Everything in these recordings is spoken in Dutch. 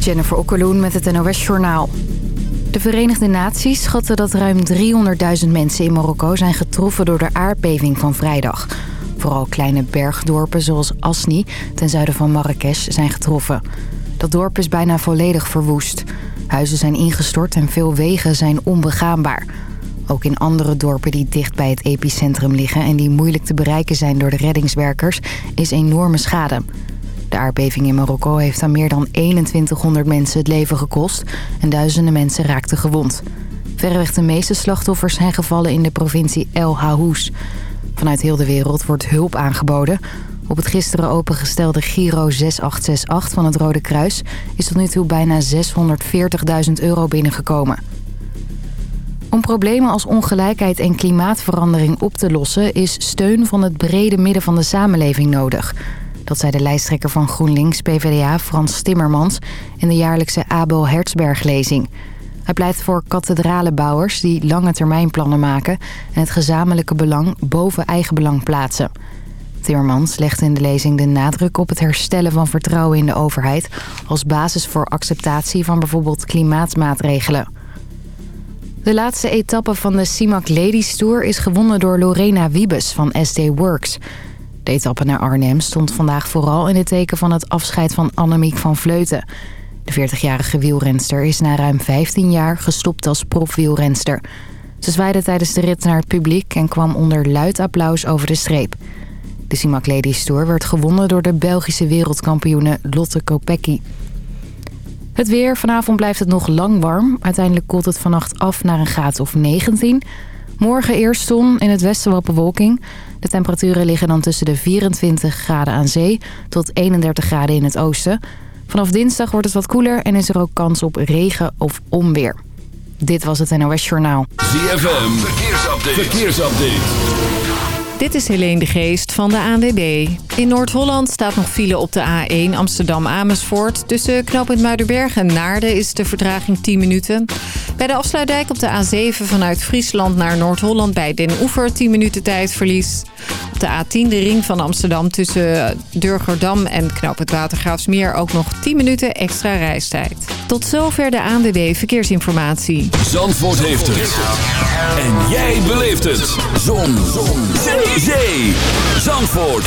Jennifer Okkeloen met het NOS Journaal. De Verenigde Naties schatten dat ruim 300.000 mensen in Marokko zijn getroffen door de aardbeving van vrijdag. Vooral kleine bergdorpen zoals Asni, ten zuiden van Marrakesh, zijn getroffen. Dat dorp is bijna volledig verwoest. Huizen zijn ingestort en veel wegen zijn onbegaanbaar. Ook in andere dorpen die dicht bij het epicentrum liggen... en die moeilijk te bereiken zijn door de reddingswerkers, is enorme schade. De aardbeving in Marokko heeft aan meer dan 2100 mensen het leven gekost... en duizenden mensen raakten gewond. Verreweg de meeste slachtoffers zijn gevallen in de provincie El Hahouz. Vanuit heel de wereld wordt hulp aangeboden. Op het gisteren opengestelde Giro 6868 van het Rode Kruis... is tot nu toe bijna 640.000 euro binnengekomen. Om problemen als ongelijkheid en klimaatverandering op te lossen... is steun van het brede midden van de samenleving nodig... Dat zei de lijsttrekker van GroenLinks PvdA Frans Timmermans... in de jaarlijkse Abel Herzberg-lezing. Hij pleit voor kathedralenbouwers die lange termijnplannen maken... en het gezamenlijke belang boven eigen belang plaatsen. Timmermans legt in de lezing de nadruk op het herstellen van vertrouwen in de overheid... als basis voor acceptatie van bijvoorbeeld klimaatmaatregelen. De laatste etappe van de CIMAC Ladies Tour is gewonnen door Lorena Wiebes van SD Works... De etappe naar Arnhem stond vandaag vooral in het teken van het afscheid van Annemiek van Vleuten. De 40-jarige wielrenster is na ruim 15 jaar gestopt als profwielrenster. Ze zwaaide tijdens de rit naar het publiek en kwam onder luid applaus over de streep. De Simac Ladies Tour werd gewonnen door de Belgische wereldkampioene Lotte Kopecky. Het weer. Vanavond blijft het nog lang warm. Uiteindelijk koelt het vannacht af naar een graad of 19. Morgen eerst zon, in het westen wat bewolking. De temperaturen liggen dan tussen de 24 graden aan zee tot 31 graden in het oosten. Vanaf dinsdag wordt het wat koeler en is er ook kans op regen of onweer. Dit was het NOS Journaal. ZFM, verkeersupdate. verkeersupdate. Dit is Helene de Geest van de ANWB. In Noord-Holland staat nog file op de A1 Amsterdam-Amersfoort. Tussen knooppunt Muidenberg en Naarden is de vertraging 10 minuten. Bij de afsluitdijk op de A7 vanuit Friesland naar Noord-Holland bij Den Oever 10 minuten tijdverlies. Op de A10 de ring van Amsterdam tussen Durgerdam en knooppunt Watergraafsmeer ook nog 10 minuten extra reistijd. Tot zover de ANWB Verkeersinformatie. Zandvoort heeft het. En jij beleeft het. Zon. Zon. Zee. Zandvoort.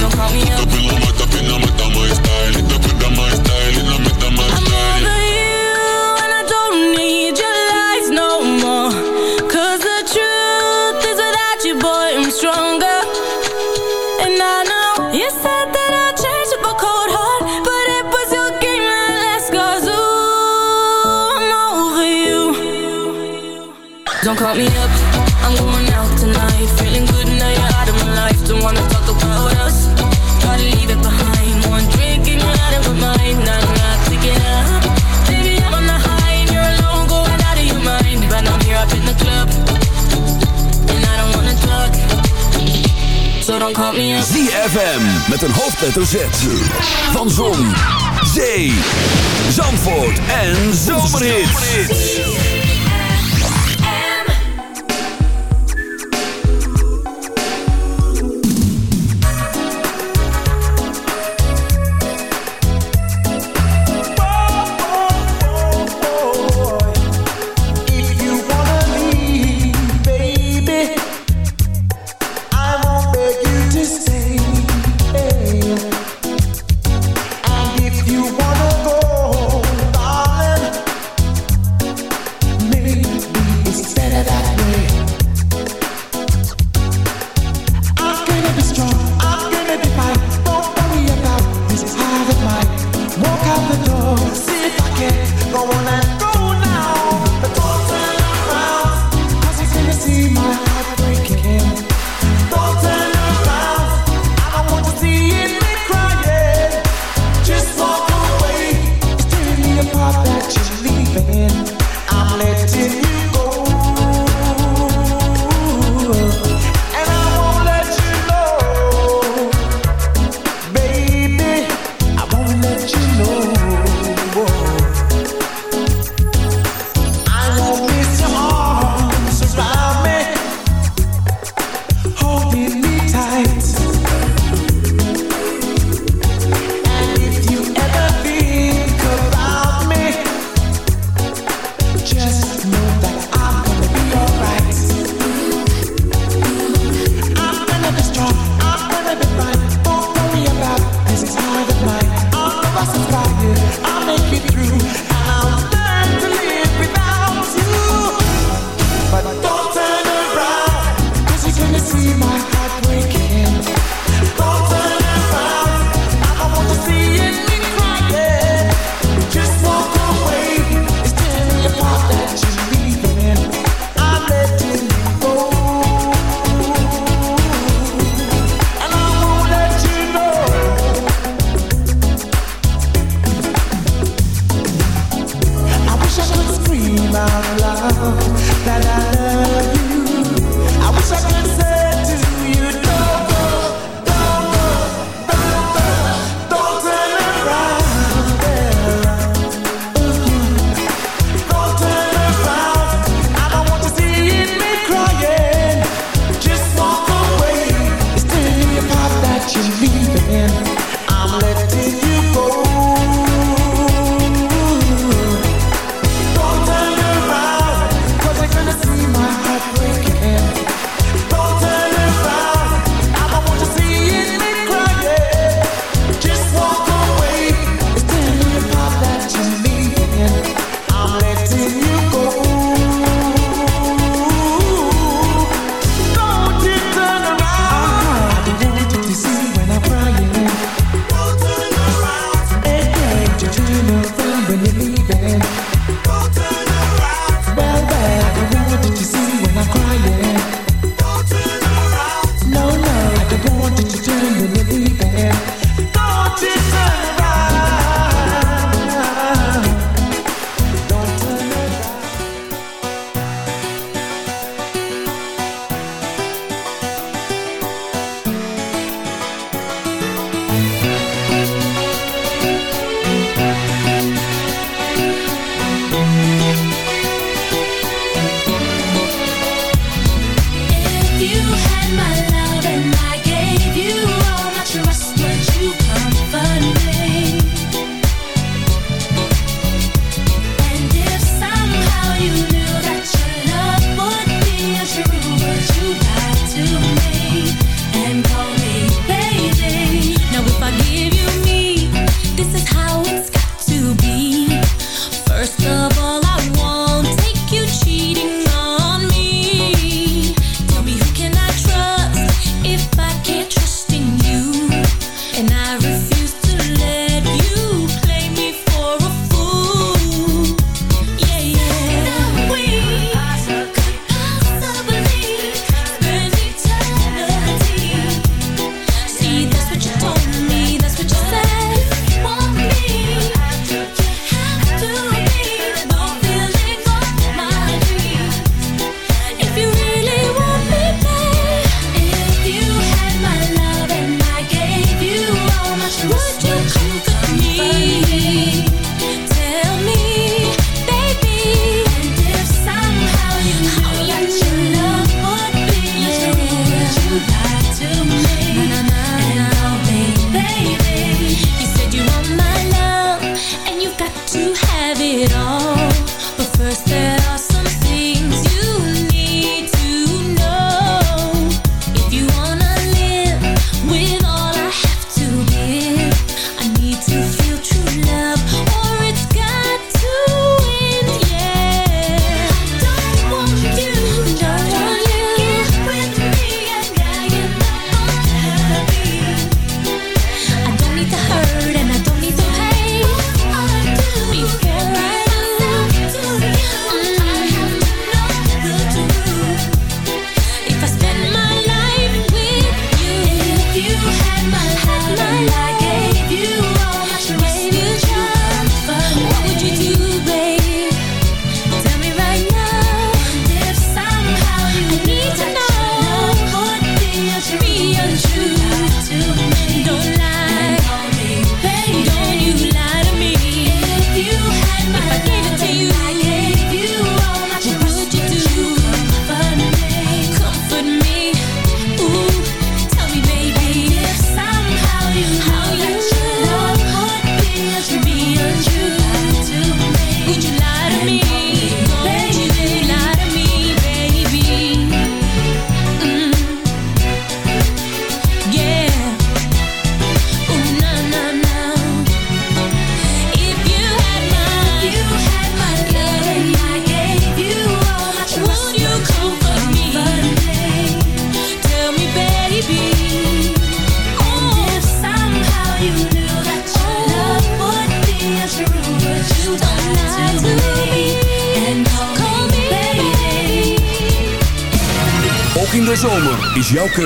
don't call me up. Call me up, I'm going out tonight. Feeling good now you're out of my life. Don't wanna talk about us. Gotta leave it behind. One drink and you're out of my mind. Nah, nah, take it up. Baby, I'm on the high and you're alone, going out of your mind. But I'm here up in the club, and I don't wanna talk. So don't call me up. ZFM met een hoofdletter Z. Van Zon, Zee, Zandvoort en Zomerhits.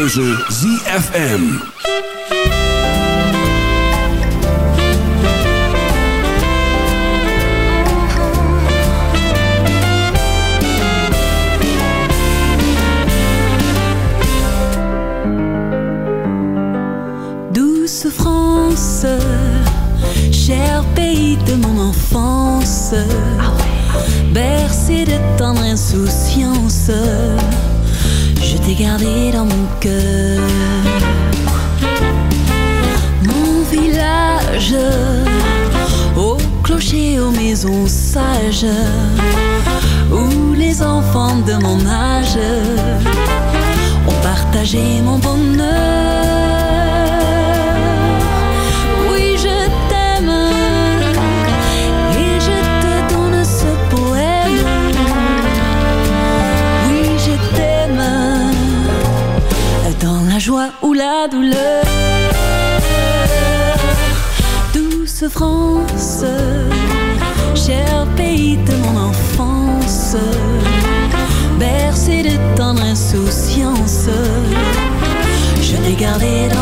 Keuze ZFM. Je t'ai gardé dans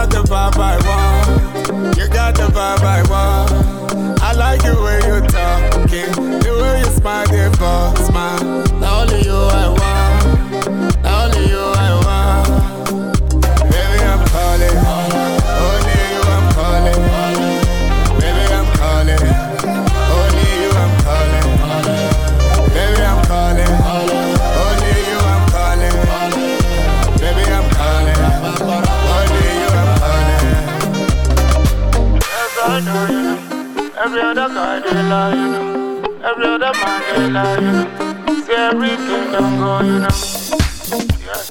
You got the vibe I want. You got the vibe I want. I like the way you talking, the way you smile, the smile. Only you I want, other lie, you know. Every other man they lie, you know. See everything go, you know. Yes,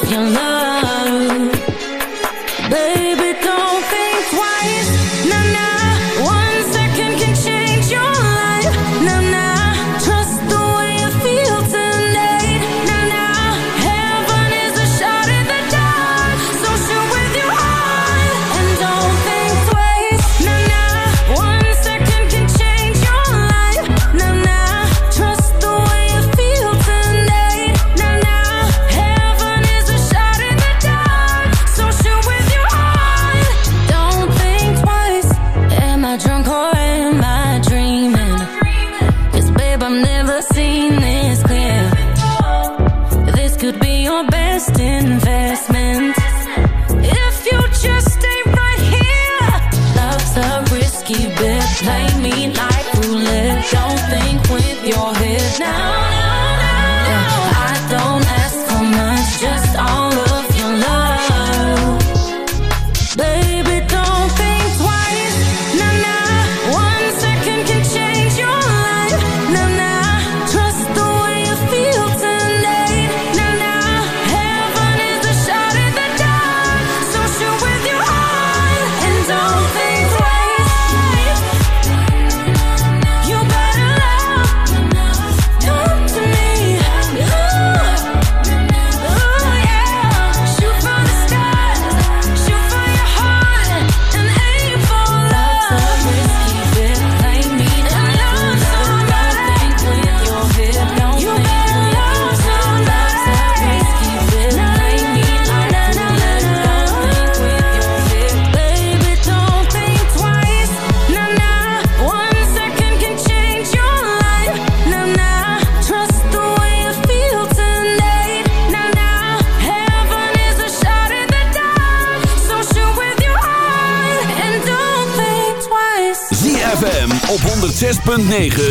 9.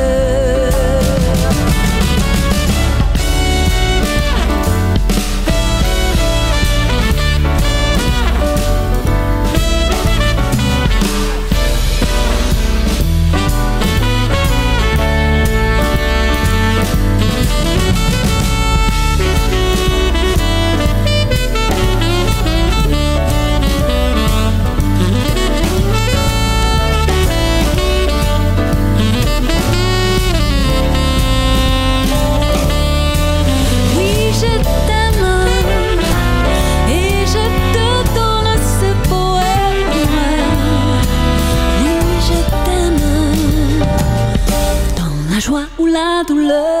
douleur.